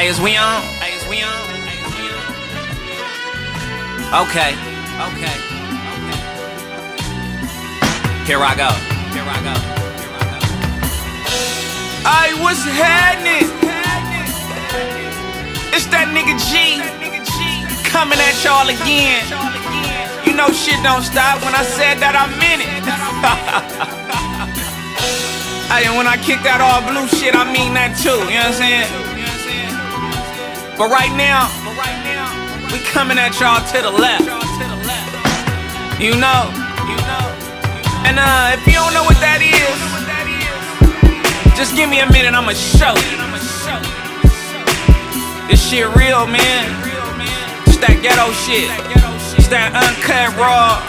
Hey, is we on? Hey, is we on? Okay, okay, okay. Here I go. Here I go. Here I go. Hey, what's happening? It's that nigga G coming at y'all again. You know shit don't stop. When I said that, I meant it. hey, and when I kick that all blue shit, I mean that too. You know what I'm saying? But right now, we coming at y'all to the left. You know. And uh, if you don't know what that is, just give me a minute, I'ma show you. This shit real, man. It's that ghetto shit. It's that uncut raw.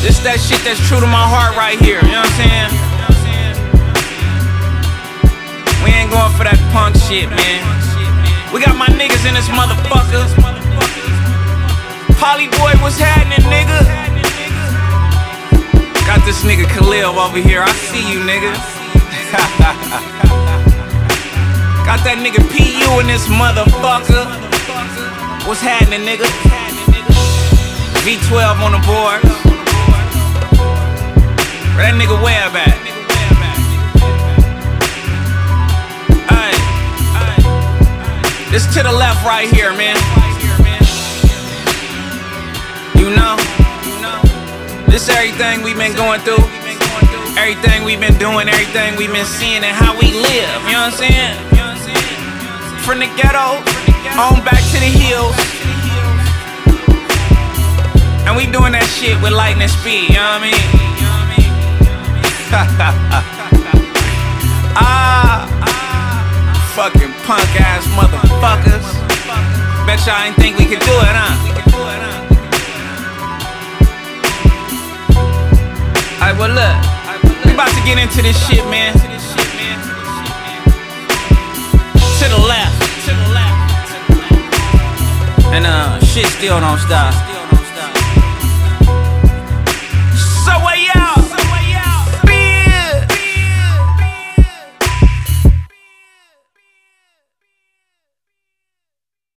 This that shit that's true to my heart right here. You know what I'm saying? We ain't going for that punk shit, man. We got my niggas in this motherfucker. Polly boy, what's happening, nigga? Got this nigga Khalil over here. I see you, nigga. Got that nigga PU in this motherfucker. What's happening, nigga? V12 on the board. Where that nigga Web at? This to the left right here, man. You know, this everything we've been going through. Everything we've been doing, everything we've been seeing, and how we live. You know what I'm saying? From the ghetto on back to the hills. And we doing that shit with lightning speed, you know what I mean? ah, fucking punk ass motherfuckers. Bet y'all ain't think we could do it, huh? Alright, well look, we about to get into this shit, man. To the left. And uh, shit still don't stop.